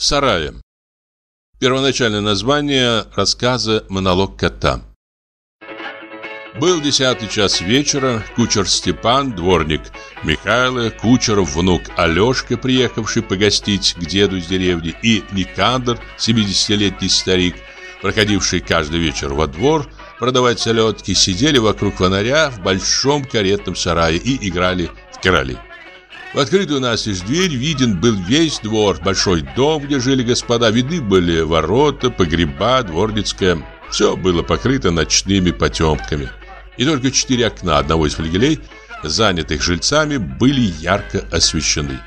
В сарае. Первоначальное название рассказа «Монолог кота». Был десятый час вечера, кучер Степан, дворник Михайло, кучеров внук Алешка, приехавший погостить к деду из деревни, и Никандр, 70-летний старик, проходивший каждый вечер во двор, продавать селедки, сидели вокруг фонаря в большом каретном сарае и играли в короли. В открытую настежь дверь виден был весь двор, большой дом, где жили господа, видны были ворота, погреба, дворницкая. Все было покрыто ночными потемками. И только четыре окна одного из флигелей, занятых жильцами, были ярко освещены.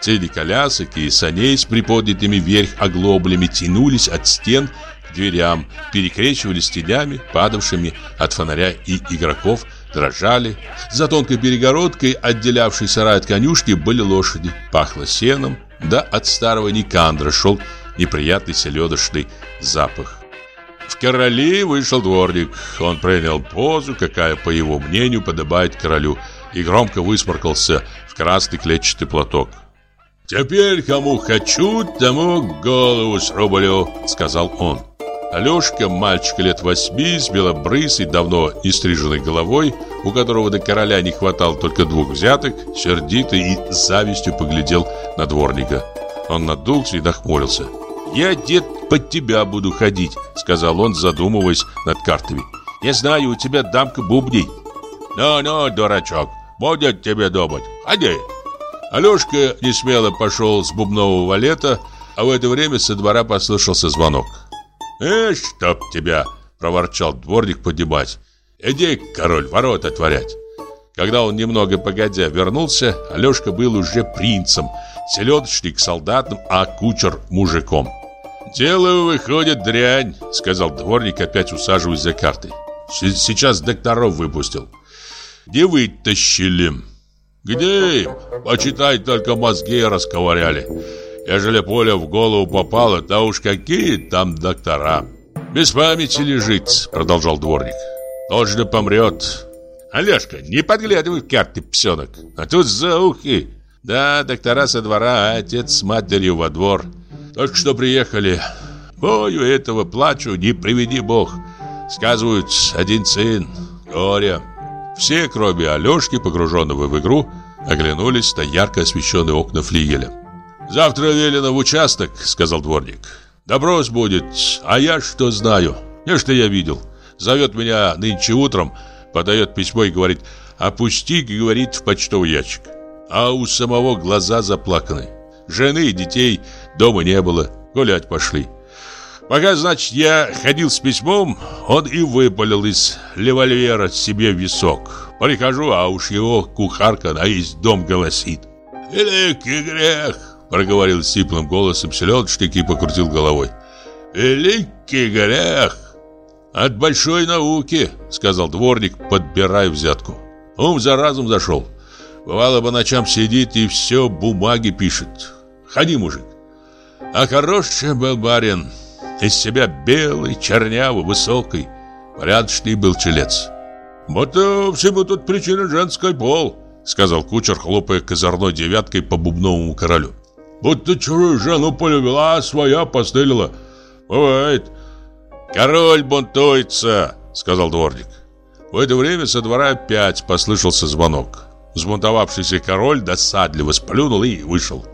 Тени колясок и саней с приподнятыми вверх оглоблями тянулись от стен к дверям, перекрещивались тенями, падавшими от фонаря и игроков, дрожали. За тонкой перегородкой, отделявшей сарай от конюшки, были лошади. Пахло сеном, да от старого Никандра шел неприятный селедочный запах. В короли вышел дворник. Он принял позу, какая, по его мнению, подобает королю, и громко высморкался в красный клетчатый платок. «Теперь кому хочу, тому голову срублю», — сказал он. Алешка, мальчик лет восьми, с белобрысой, давно не стриженной головой, у которого до короля не хватало только двух взяток, сердито и с завистью поглядел на дворника. Он надулся и нахмурился. «Я, дед, под тебя буду ходить», — сказал он, задумываясь над картами. «Я знаю, у тебя дамка бубней». «Ну-ну, дурачок, будет тебе думать. Ходи». Алешка несмело пошел с бубнового валета, а в это время со двора послышался звонок. «Э, чтоб тебя!» — проворчал дворник поднимать. «Иди, король, ворот отворять!» Когда он немного погодя вернулся, Алешка был уже принцем, селедочник солдатом, а кучер мужиком. «Дело выходит дрянь», — сказал дворник, опять усаживаясь за картой. «Сейчас докторов выпустил». «Не вытащили». «Где им? Почитай, только мозги расковыряли». Ежели поле в голову попало, то уж какие там доктора. Без памяти лежит, продолжал дворник. Точно помрет. Олежка, не подглядывай в карты, псенок. А тут за ухи. Да, доктора со двора, а отец с матерью во двор. Только что приехали. Бою этого плачу, не приведи бог. Сказывают, один сын, горе. Все, кроме Алешки, погруженного в игру, оглянулись на ярко освещенные окна флигеля. «Завтра велено в участок», — сказал дворник. «Допрос будет, а я что знаю? Не что я видел. Зовет меня нынче утром, подает письмо и говорит, опусти, говорит, в почтовый ящик. А у самого глаза заплаканы. Жены и детей дома не было, гулять пошли. Пока, значит, я ходил с письмом, он и выпалил из револьвера себе висок. Прихожу, а уж его кухарка на весь дом голосит. «Великий грех! Проговорил сиплым голосом селедочник и покрутил головой. «Великий грех!» «От большой науки», — сказал дворник, подбирая взятку. Ум за разум зашел. Бывало, по ночам сидит и все бумаги пишет. Ходи, мужик. А хороший был барин. Из себя белый, чернявый, высокий. Порядочный был челец. «Вот всему тут причина женской пол», — сказал кучер, хлопая козырной девяткой по бубновому королю. Будто чужую жену полюбила, а своя постылила. Бывает. Король бунтуется, сказал дворник. В это время со двора опять послышался звонок. Взбунтовавшийся король досадливо сплюнул и вышел.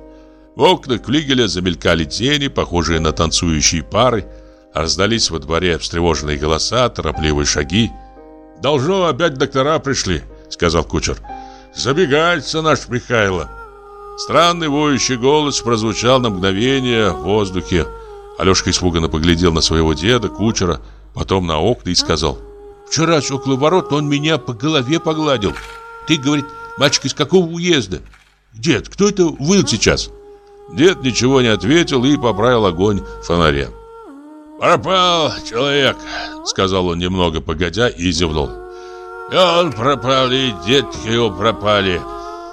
В окнах флигеля замелькали тени, похожие на танцующие пары. Раздались во дворе встревоженные голоса, торопливые шаги. «Должно, опять доктора пришли», — сказал кучер. «Забегается наш Михайло». Странный воющий голос прозвучал на мгновение в воздухе. Алешка испуганно поглядел на своего деда, кучера, потом на окна и сказал «Вчера около ворот он меня по голове погладил. Ты, говорит, мальчик из какого уезда? Дед, кто это выл сейчас?» Дед ничего не ответил и поправил огонь фонаря. «Пропал человек», — сказал он немного погодя и зевнул. «И он пропал, и детки его пропали».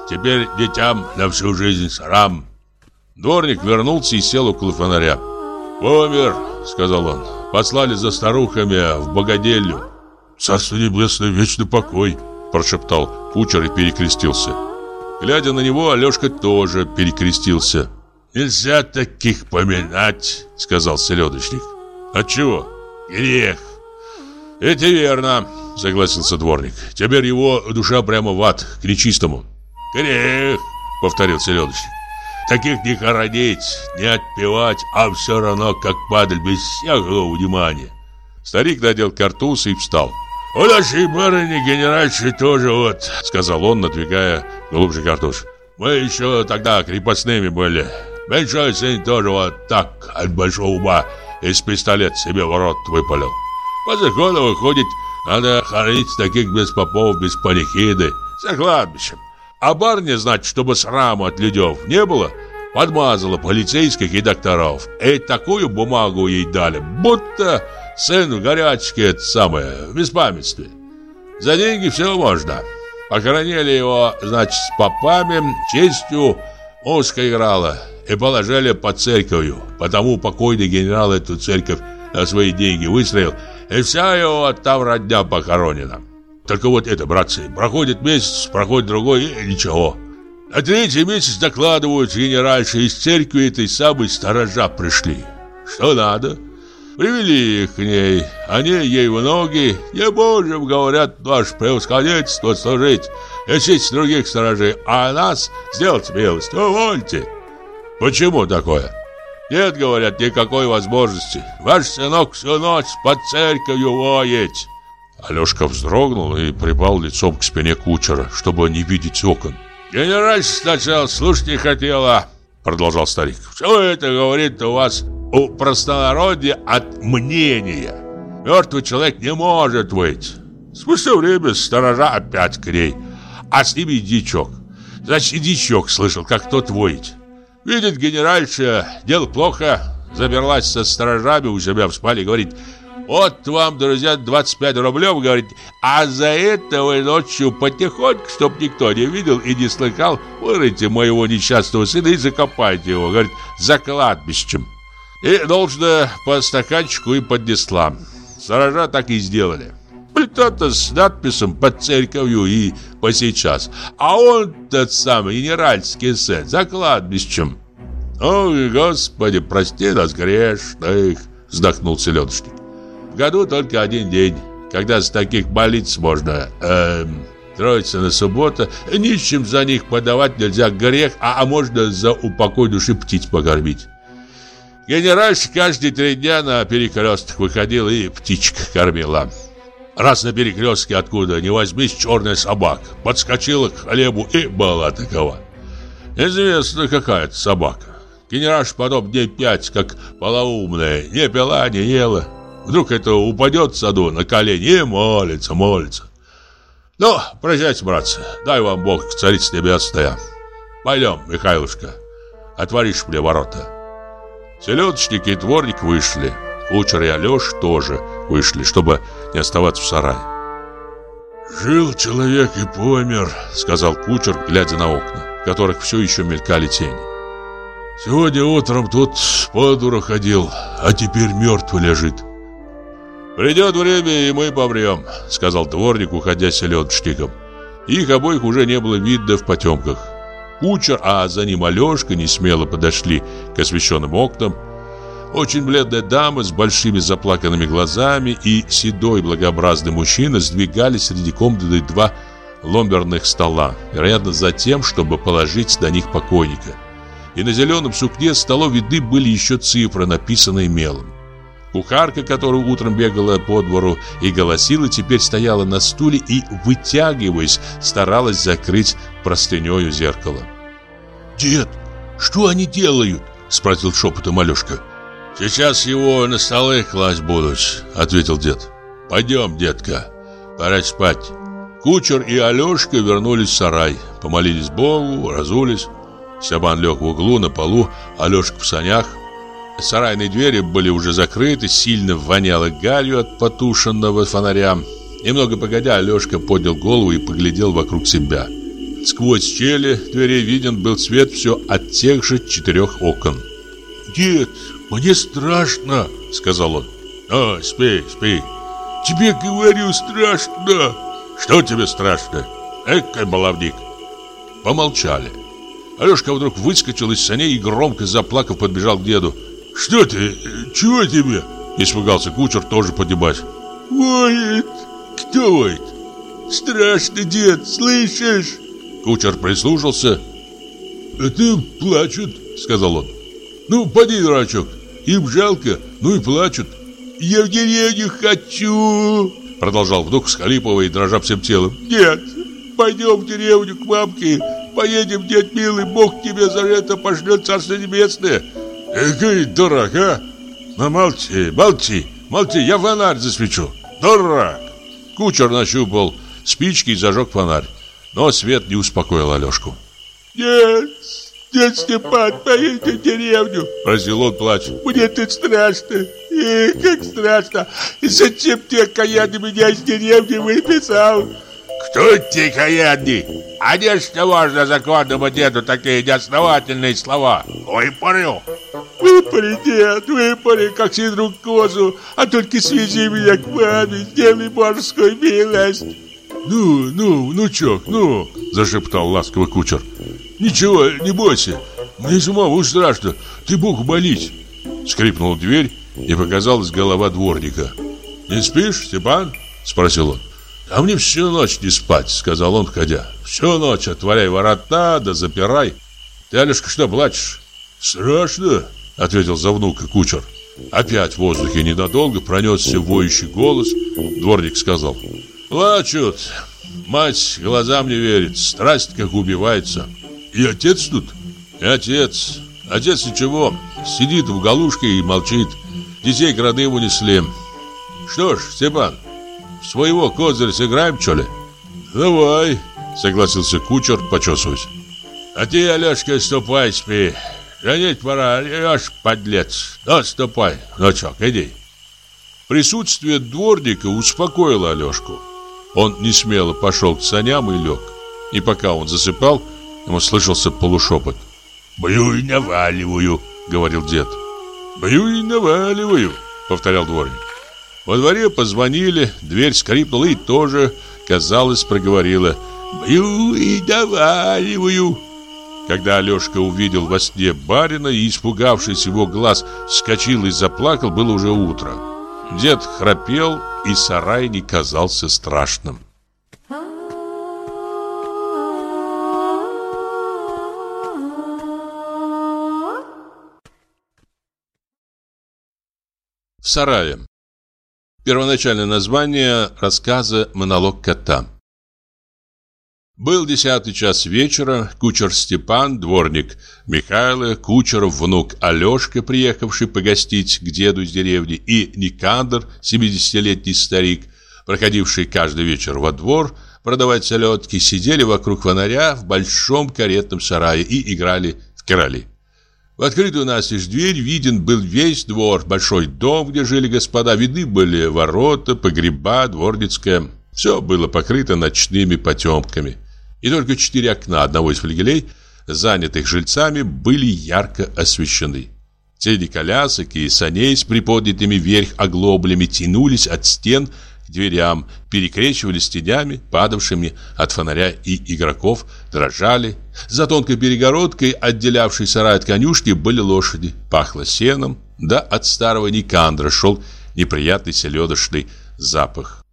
Теперь детям на всю жизнь срам. Дворник вернулся и сел около фонаря. «Помер», — сказал он. «Послали за старухами в богадельню». «Царство небесное, вечный покой», — прошептал кучер и перекрестился. Глядя на него, Алешка тоже перекрестился. Нельзя таких поминать, сказал селедочник. Отчего? Грех. Это верно, согласился дворник. Теперь его душа прямо в ад, к нечистому. Грех, повторил селедочник. Таких не хоронить, не отпевать, а все равно как падаль, без всякого внимания. Старик надел картуз и встал. «У нашей барыни генеральши тоже вот», — сказал он, надвигая глубже картуз. «Мы еще тогда крепостными были. Меньшой сын тоже вот так от большого ума из пистолет себе в рот выпалил. По закону выходит, надо хоронить таких без попов, без панихиды, за кладбищем. А барня, значит, чтобы сраму от людей не было, подмазала полицейских и докторов. И такую бумагу ей дали, будто сын в горячке это самое, в беспамятстве. За деньги все можно. Похоронили его, значит, с попами, честью узко играла и положили под церковью. Потому покойный генерал эту церковь на свои деньги выстроил, и вся его там родня похоронена. Только вот это, братцы, проходит месяц, проходит другой, и ничего. На третий месяц докладывают генеральши из церкви этой самой сторожа пришли. Что надо? Привели их к ней, они ей в ноги, не можем, говорят, ваше превосходительство служить, шесть других сторожей, а нас сделать милость, увольте. Почему такое? Нет, говорят, никакой возможности. Ваш сынок всю ночь под церковью воет. Алешка вздрогнул и припал лицом к спине кучера, чтобы не видеть окон. «Генераль сначала слушать не хотела», — продолжал старик. «Все это говорит у вас у простонародья от мнения. Мертвый человек не может выйти. Спустя время сторожа опять к ней, а с ними дичок. Значит, дичок слышал, как тот воет. Видит генеральша, дело плохо, заберлась со сторожами у себя в спальне, говорит, вот вам, друзья, 25 рублев, говорит, а за это вы ночью потихоньку, чтоб никто не видел и не слыхал, вырыйте моего несчастного сына и закопайте его, говорит, за кладбищем. И должно по стаканчику и поднесла. Сторожа так и сделали. Плита-то с надписом под церковью и по сейчас. А он тот самый генеральский сын за кладбищем. «Ой, Господи, прости нас грешных!» Вздохнул селедочник году только один день, когда с таких больниц можно... Эм, Троица на субботу, нищим за них подавать нельзя грех, а, а можно за упокой души птиц покормить. Генеральша каждые три дня на перекресток выходила и птичек кормила. Раз на перекрестке откуда не возьмись черная собака, подскочила к хлебу и была такова. Известно, какая это собака. Генеральша потом дней пять, как полоумная, не пила, не ела, Вдруг это упадет в саду на колени и молится, молится. Ну, прощайте, братцы, дай вам Бог, царица небесная. Пойдем, Михайлушка, отворишь мне ворота. Селедочник и дворник вышли. Кучер и Алеш тоже вышли, чтобы не оставаться в сарае. «Жил человек и помер», — сказал кучер, глядя на окна, в которых все еще мелькали тени. «Сегодня утром тут по дуру ходил, а теперь мертвый лежит. «Придет время, и мы помрем», — сказал дворник, уходя селедочником. Их обоих уже не было видно в потемках. Кучер, а за ним Алешка не смело подошли к освещенным окнам. Очень бледная дама с большими заплаканными глазами и седой благообразный мужчина сдвигали среди комнаты два ломберных стола, вероятно, за тем, чтобы положить на них покойника. И на зеленом сукне столов видны были еще цифры, написанные мелом. Кухарка, которая утром бегала по двору и голосила, теперь стояла на стуле и, вытягиваясь, старалась закрыть простынею зеркало. «Дед, что они делают?» — спросил шепотом Алешка. «Сейчас его на столы класть будут», — ответил дед. «Пойдем, детка, пора спать». Кучер и Алешка вернулись в сарай, помолились Богу, разулись. Сябан лег в углу на полу, Алешка в санях, Сарайные двери были уже закрыты, сильно воняло гарью от потушенного фонаря. Немного погодя, Алешка поднял голову и поглядел вокруг себя. Сквозь щели дверей виден был свет все от тех же четырех окон. «Дед, мне страшно», — сказал он. «О, спи, спи». «Тебе, говорю, страшно». «Что тебе страшно? Экой баловник». Помолчали. Алешка вдруг выскочил из саней и громко заплакав подбежал к деду. «Что ты? Чего тебе?» Испугался кучер, тоже поднимать. «Воет!» «Кто воет?» «Страшно, дед, слышишь?» Кучер прислушался. «Это плачут», — сказал он. «Ну, поди, дурачок, им жалко, ну и плачут». «Я в деревню хочу!» Продолжал вдруг всхлипывая и дрожа всем телом. «Нет, пойдем в деревню к мамке, поедем, дед милый, Бог тебе за это пошлет Царство Небесное». «Какой дурак, а? Ну молчи, молчи, молчи, я фонарь засвечу. Дурак!» Кучер нащупал спички и зажег фонарь. Но свет не успокоил Алешку. «Нет, дед Степан, поедем в деревню!» Просил он, плача. «Мне тут страшно, Эх, как страшно! И зачем ты, окаянный, меня из деревни выписал?» «Кто ты, каянный? А не что можно законному деду такие неосновательные слова? Выпарил!» «Выпари, дед, выпари, как сидру козу, а только связи меня к маме, сделай морскую милость!» «Ну, ну, внучок, ну!» – зашептал ласковый кучер. «Ничего, не бойся, мне самому страшно, ты Богу молись!» Скрипнула дверь, и показалась голова дворника. «Не спишь, Степан?» – спросил он. «А мне всю ночь не спать», — сказал он, входя. «Всю ночь отворяй ворота, да запирай. Ты, Алешка, что, плачешь?» «Страшно», — ответил за внука кучер. Опять в воздухе ненадолго пронесся воющий голос. Дворник сказал. «Плачут. Мать глазам не верит. Страсть как убивается. И отец тут?» «И отец. Отец ничего. Сидит в галушке и молчит. Детей к родным унесли. Что ж, Степан, своего козыря сыграем, что ли? Давай, согласился кучер, почесываясь. А ты, Алешка, ступай, спи. Женить пора, ешь, подлец. Ну, ступай, внучок, иди. Присутствие дворника успокоило Алешку. Он не смело пошел к саням и лег. И пока он засыпал, ему слышался полушепот. «Бью и наваливаю», — говорил дед. «Бью и наваливаю», — повторял дворник. Во дворе позвонили, дверь скрипнула и тоже, казалось, проговорила «Бью и наваливаю». Когда Алешка увидел во сне барина и, испугавшись его глаз, вскочил и заплакал, было уже утро. Дед храпел, и сарай не казался страшным. В сарае Первоначальное название рассказа «Монолог кота». Был десятый час вечера, кучер Степан, дворник Михайло, кучеров внук Алешка, приехавший погостить к деду из деревни, и Никандр, 70-летний старик, проходивший каждый вечер во двор, продавать селедки, сидели вокруг фонаря в большом каретном сарае и играли в короли. В открытую настежь дверь виден был весь двор, большой дом, где жили господа. Видны были ворота, погреба, дворницкая. Все было покрыто ночными потемками. И только четыре окна одного из флигелей, занятых жильцами, были ярко освещены. Тени колясок и саней с приподнятыми вверх оглоблями тянулись от стен дверям, перекрещивались тенями, падавшими от фонаря и игроков, дрожали. За тонкой перегородкой, отделявшей сарай от конюшни, были лошади. Пахло сеном, да от старого Никандра шел неприятный селедочный запах.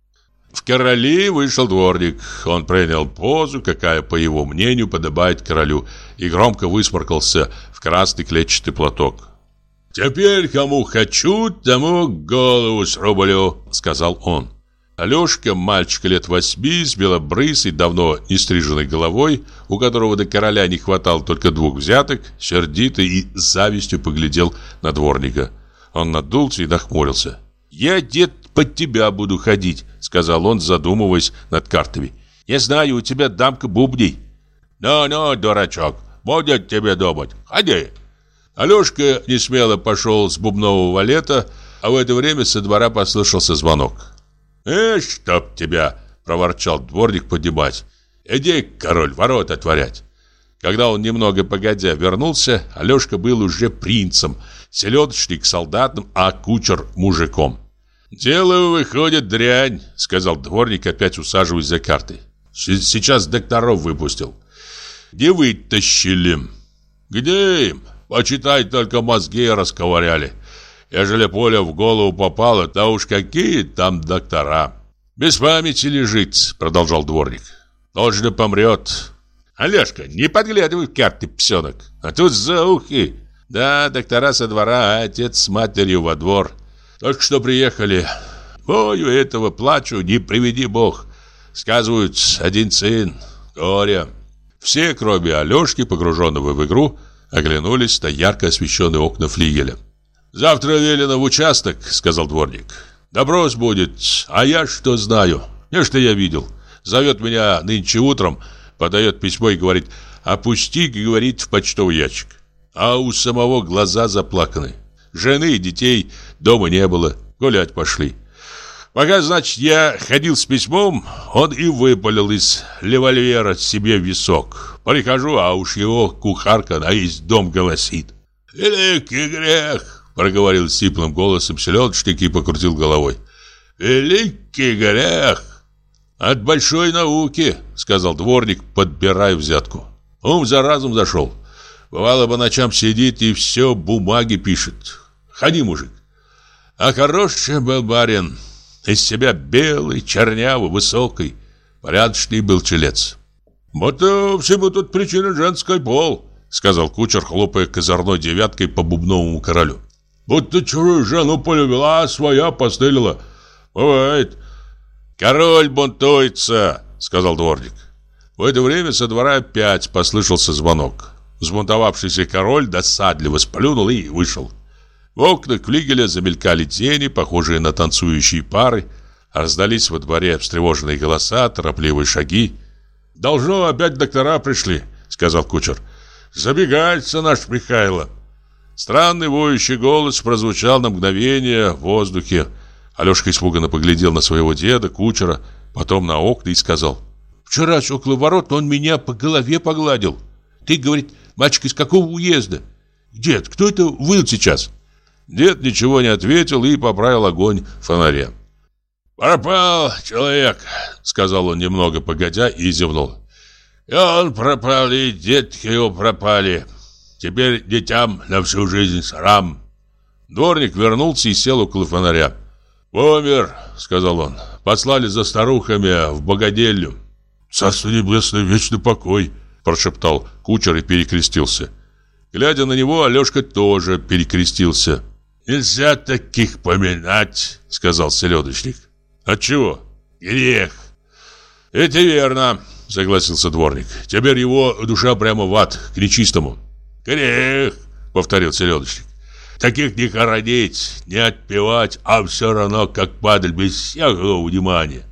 В короли вышел дворник. Он принял позу, какая, по его мнению, подобает королю, и громко высморкался в красный клетчатый платок. «Теперь кому хочу, тому голову срублю», — сказал он. Алешка, мальчик лет восьми, с белобрысой, давно не стриженной головой, у которого до короля не хватало только двух взяток, сердито и с завистью поглядел на дворника. Он надулся и нахмурился. «Я, дед, под тебя буду ходить», — сказал он, задумываясь над картами. «Я знаю, у тебя дамка бубней». «Ну-ну, дурачок, будет тебе думать. Ходи». Алешка несмело пошел с бубнового валета, а в это время со двора послышался звонок. «Э, чтоб тебя!» – проворчал дворник поднимать. «Иди, король, ворот отворять!» Когда он немного погодя вернулся, Алешка был уже принцем, селедочник солдатом, а кучер мужиком. «Дело выходит дрянь», — сказал дворник, опять усаживаясь за картой. «Сейчас докторов выпустил. не вытащили. Где им? Почитай, только мозги расковыряли. Ежели поле в голову попало, то уж какие там доктора. Без памяти лежит, продолжал дворник. Точно помрет. Олежка, не подглядывай в карты, псенок. А тут за ухи. Да, доктора со двора, а отец с матерью во двор. Только что приехали. Бою этого плачу, не приведи бог. Сказывают, один сын, горе. Все, кроме Алешки, погруженного в игру, оглянулись на ярко освещенные окна флигеля. «Завтра велено в участок», — сказал дворник. «Доброс будет, а я что знаю? Не что я видел. Зовет меня нынче утром, подает письмо и говорит, опусти, говорит, в почтовый ящик. А у самого глаза заплаканы. Жены и детей дома не было, гулять пошли. Пока, значит, я ходил с письмом, он и выпалил из револьвера себе висок. Прихожу, а уж его кухарка на весь дом голосит. «Великий грех!» — проговорил сиплым голосом селедочник и покрутил головой. «Великий грех!» «От большой науки», — сказал дворник, подбирая взятку. Ум за разум зашел. Бывало, по ночам сидит и все бумаги пишет. Ходи, мужик. А хороший был барин. Из себя белый, чернявый, высокий. Порядочный был челец. Вот э, всему тут причина женской пол, сказал кучер, хлопая козырной девяткой по бубновому королю. Будто чужую жену полюбила, а своя постылила. Бывает. Король бунтуется, сказал дворник. В это время со двора опять послышался звонок. Взбунтовавшийся король досадливо сплюнул и вышел. В окнах флигеля замелькали тени, похожие на танцующие пары. Раздались во дворе встревоженные голоса, торопливые шаги. «Должно, опять доктора пришли», — сказал кучер. «Забегается наш Михайло». Странный воющий голос прозвучал на мгновение в воздухе. Алешка испуганно поглядел на своего деда, кучера, потом на окна и сказал. «Вчера около ворот он меня по голове погладил. Ты, говорит, Мальчик из какого уезда? Дед, кто это выл сейчас?» Дед ничего не ответил и поправил огонь фонаря. «Пропал человек», — сказал он немного погодя и зевнул. «И он пропал, и детки его пропали. Теперь детям на всю жизнь срам». Дворник вернулся и сел около фонаря. «Помер», — сказал он. «Послали за старухами в богадельню». «Царство небесное, вечный покой», прошептал кучер и перекрестился. Глядя на него, Алешка тоже перекрестился. «Нельзя таких поминать», — сказал селедочник. «Отчего?» «Грех». «Это верно», — согласился дворник. «Теперь его душа прямо в ад, к нечистому». «Грех», — повторил селедочник. «Таких не хоронить, не отпевать, а все равно как падаль, без всякого внимания».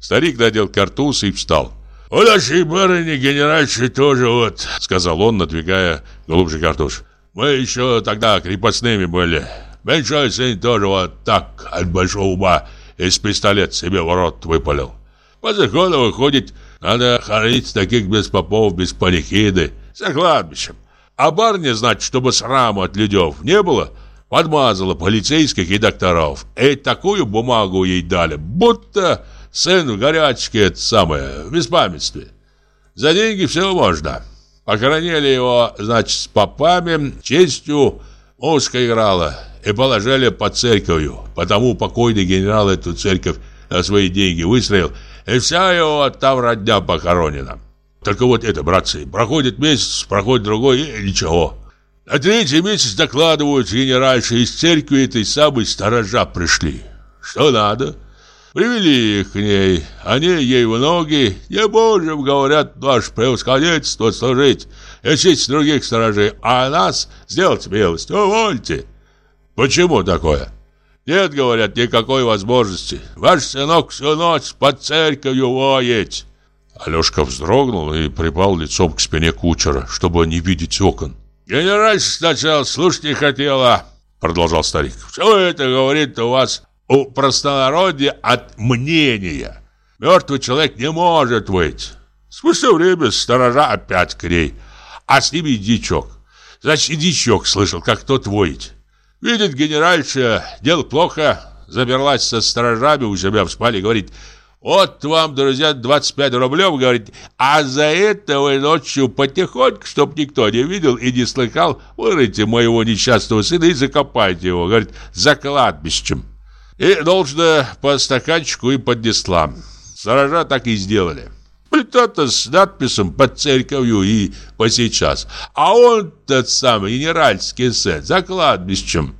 Старик надел картуз и встал. «У нашей барыни генеральши тоже вот», — сказал он, надвигая глубже картуш. «Мы еще тогда крепостными были. Меньшой сын тоже вот так от большого ума из пистолет себе в рот выпалил. По закону выходит, надо хоронить таких без попов, без панихиды, за кладбищем. А барня, значит, чтобы сраму от людев не было, подмазала полицейских и докторов. И такую бумагу ей дали, будто Сын в горячке, это самое, в беспамятстве. За деньги все можно. Похоронили его, значит, с попами, честью узко играла и положили под церковью. Потому покойный генерал эту церковь на свои деньги выстроил, и вся его там родня похоронена. Только вот это, братцы, проходит месяц, проходит другой, и ничего. На третий месяц докладывают генеральши из церкви этой самой сторожа пришли. Что надо? Привели их к ней, они ей в ноги, не можем, говорят, ваше превосходительство служить, честь других сторожей, а нас сделать милость, увольте. Почему такое? Нет, говорят, никакой возможности. Ваш сынок всю ночь под церковью воет. Алешка вздрогнул и припал лицом к спине кучера, чтобы не видеть окон. «Генеральша сначала слушать не хотела», — продолжал старик. «Все это говорит у вас у простонародья от мнения. Мертвый человек не может быть. Спустя время сторожа опять к ней, а с ними дичок. Значит, и дичок слышал, как тот воет. Видит генеральша, дело плохо, заберлась со сторожами у себя в спальне, говорит, Вот вам, друзья, 25 рублев, говорит, а за это вы ночью потихоньку, чтоб никто не видел и не слыхал, вырыйте моего несчастного сына и закопайте его, говорит, за кладбищем. И должно по стаканчику и поднесла. Сторожа так и сделали. Плита-то с надписью под церковью и по сейчас. А он тот самый генеральский сет за кладбищем.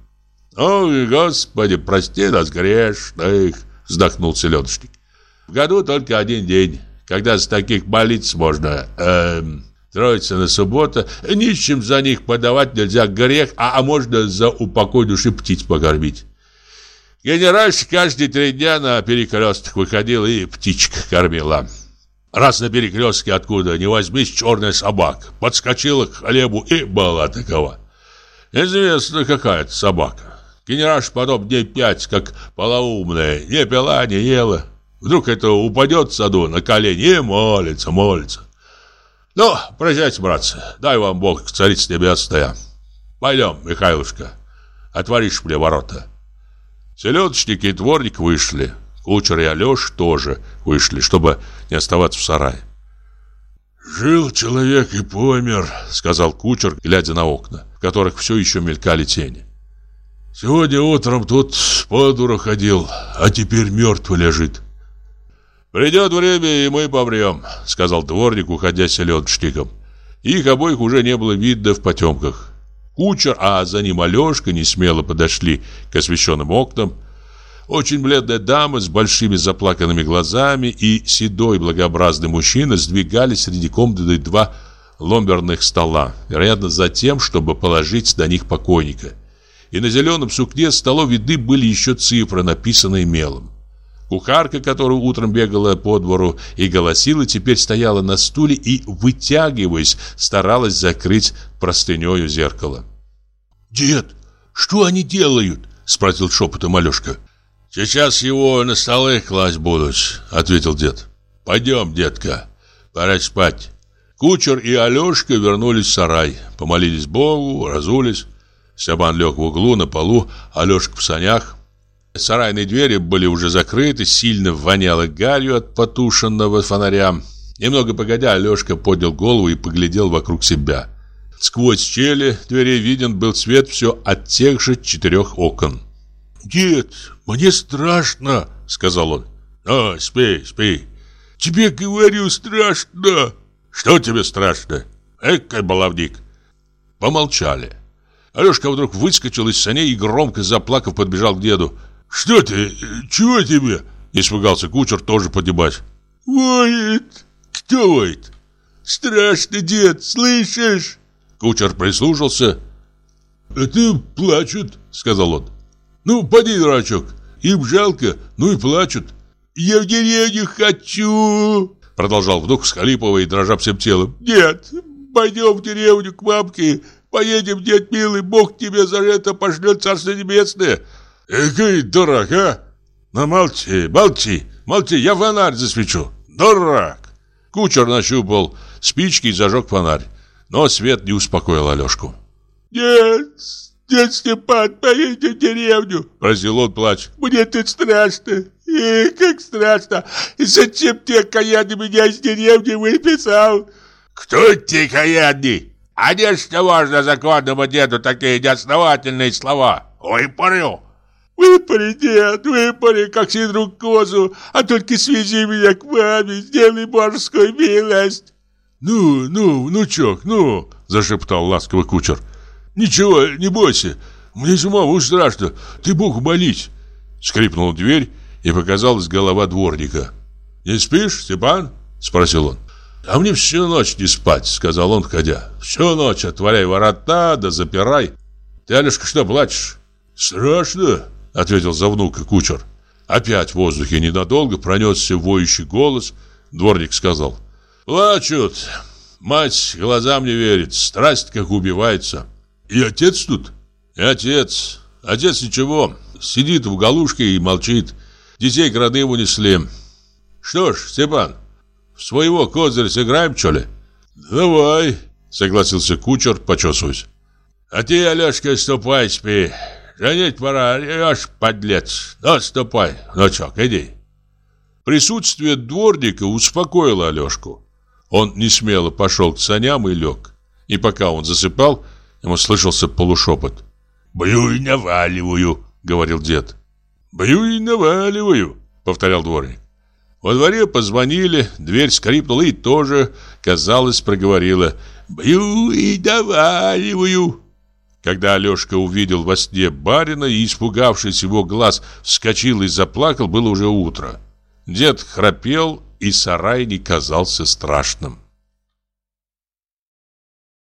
«Ой, Господи, прости нас грешных!» Вздохнул селедочник. В году только один день, когда с таких молиться можно. Эм, Троица на суббота. Ничем за них подавать нельзя грех, а, а можно за упокой души птиц покормить. Генеральша каждые три дня на перекресток выходил и птичек кормила. Раз на перекрестке откуда не возьмись черная собака. Подскочила к хлебу и была такова. Известно, какая это собака. Генеральша потом дней пять, как полоумная, не пила, не ела. Вдруг это упадет в саду на колени и молится, молится. Ну, прощайте, братцы, дай вам Бог, царица небесная. Пойдем, Михайлушка, отворишь мне ворота. Селедочник и дворник вышли. Кучер и Алеш тоже вышли, чтобы не оставаться в сарае. «Жил человек и помер», — сказал кучер, глядя на окна, в которых все еще мелькали тени. Сегодня утром тут по дуру ходил, а теперь мертвый лежит. «Придет время, и мы помрем», — сказал дворник, уходя селедочником. Их обоих уже не было видно в потемках. Кучер, а за ним Алешка не смело подошли к освещенным окнам. Очень бледная дама с большими заплаканными глазами и седой благообразный мужчина сдвигали среди комнаты два ломберных стола, вероятно, за тем, чтобы положить на них покойника и на зеленом сукне столов видны были еще цифры, написанные мелом. Кухарка, которая утром бегала по двору и голосила, теперь стояла на стуле и, вытягиваясь, старалась закрыть простынею зеркало. «Дед, что они делают?» — спросил шепотом Алешка. «Сейчас его на столы класть будут», — ответил дед. «Пойдем, детка, пора спать». Кучер и Алешка вернулись в сарай, помолились Богу, разулись. Степан лег в углу на полу, Алешка в санях. Сарайные двери были уже закрыты, сильно воняло гарью от потушенного фонаря. Немного погодя, Алешка поднял голову и поглядел вокруг себя. Сквозь щели дверей виден был свет все от тех же четырех окон. «Дед, мне страшно», — сказал он. «Ну, спи, спи». «Тебе, говорю, страшно». «Что тебе страшно?» «Экой баловник». Помолчали. Алешка вдруг выскочил из саней и громко заплакав подбежал к деду. «Что ты? Чего тебе?» Испугался кучер, тоже поднимать. «Воет!» «Кто воет?» «Страшно, дед, слышишь?» Кучер прислушался. «Это плачут», — сказал он. «Ну, поди, дурачок, им жалко, ну и плачут». «Я в деревню хочу!» Продолжал вдруг всхлипывая и дрожа всем телом. «Нет, пойдем в деревню к мамке, Поедем, дед милый, Бог тебе за это пошлет Царство Небесное. Экой дурак, а? Ну молчи, молчи, молчи, я фонарь засвечу. Дурак. Кучер нащупал спички и зажег фонарь. Но свет не успокоил Алешку. «Нет, дед Степан, поедем в деревню!» Просил он, плач. «Мне тут страшно! Эх, как страшно! И зачем ты, окаянный, меня из деревни выписал?» «Кто ты, окаянный?» А не что можно законному деду такие неосновательные слова? Выпарю. Выпари, дед, выпари, как сидру козу, а только свези меня к маме, сделай божескую милость. Ну, ну, внучок, ну, зашептал ласковый кучер. Ничего, не бойся, мне самому страшно, ты Богу молись. Скрипнула дверь, и показалась голова дворника. «Не спишь, Степан?» – спросил он. «А мне всю ночь не спать», — сказал он, входя. «Всю ночь отворяй ворота, да запирай. Ты, Алешка, что, плачешь?» «Страшно», — ответил за внука кучер. Опять в воздухе ненадолго пронесся воющий голос. Дворник сказал. «Плачут. Мать глазам не верит. Страсть как убивается. И отец тут?» «И отец. Отец ничего. Сидит в галушке и молчит. Детей к родным унесли. Что ж, Степан, своего козыря сыграем, что ли?» «Давай», — согласился кучер, почесываясь. «А ты, Алешка, ступай, спи. Женить пора, ешь, подлец. Ну, ступай, внучок, иди». Присутствие дворника успокоило Алешку. Он не смело пошел к саням и лег. И пока он засыпал, ему слышался полушепот. «Бью и наваливаю», — говорил дед. «Бью и наваливаю», — повторял дворник. Во дворе позвонили, дверь скрипнула и тоже, казалось, проговорила «Бью и наваливаю». Когда Алешка увидел во сне барина и, испугавшись его глаз, вскочил и заплакал, было уже утро. Дед храпел, и сарай не казался страшным.